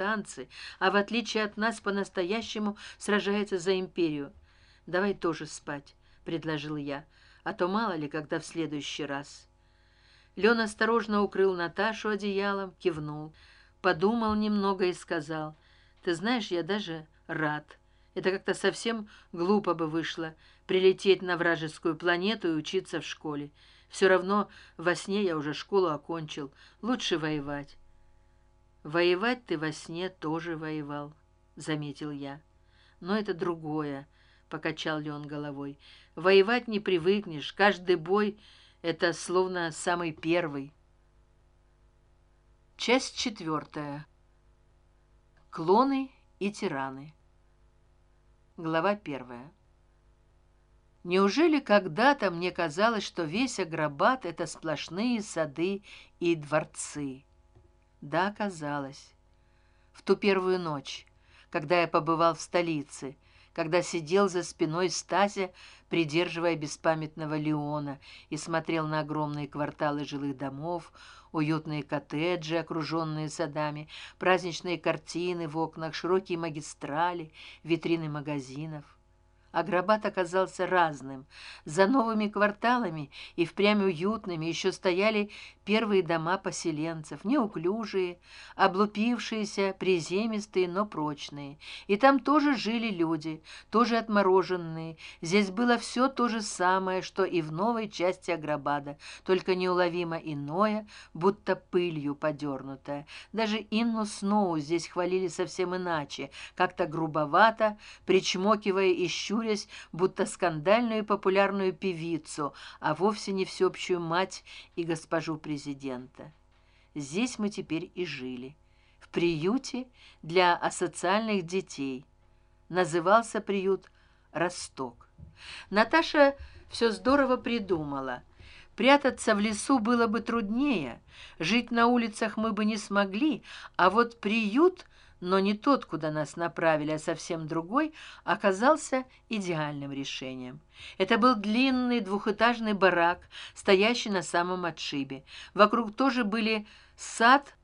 танцы а в отличие от нас по настоящему сражается за империю. Давай тоже спать предложил я а то мало ли когда в следующий раз. Лен осторожно укрыл наташу одеялом кивнул подумал немного и сказал ты знаешь я даже рад. Это как то совсем глупо бы вышло прилететь на вражескую планету и учиться в школе. Все равно во сне я уже школу окончил. Лучше воевать воевать ты во сне тоже воевал заметил я. Но это другое покачал ли он головой. Воевать не привыкнешь каждый бой это словно самый первый. Часть четвертая. Клоны и тираны. Глава первая. Неужели когда то мне казалось что весь агробат это сплошные сады и дворцы да казалось в ту первую ночь когда я побывал в столице когда сидел за спиной стася придерживая беспамятного леона и смотрел на огромные кварталы жилых домов уютные коттеджи окруженные садами праздничные картины в окнах широкие магистрали витрины магазинов Агробат оказался разным. За новыми кварталами и впрямь уютными еще стояли первые дома поселенцев, неуклюжие, облупившиеся, приземистые, но прочные. И там тоже жили люди, тоже отмороженные. Здесь было все то же самое, что и в новой части Агробада, только неуловимо иное, будто пылью подернутое. Даже Инну Сноу здесь хвалили совсем иначе, как-то грубовато, причмокивая и щурясь, будто скандальную популярную певицу, а вовсе не всеобщую мать и госпожу президента. Здесь мы теперь и жили. В приюте для асоциальных детей. Назывался приют росток наташа все здорово придумала. Прятаться в лесу было бы труднее жить на улицах мы бы не смогли а вот приют но не тот куда нас направили а совсем другой оказался идеальным решением. Это был длинный двухэтажный барак стоящий на самом отшибе. Вокруг тоже были сад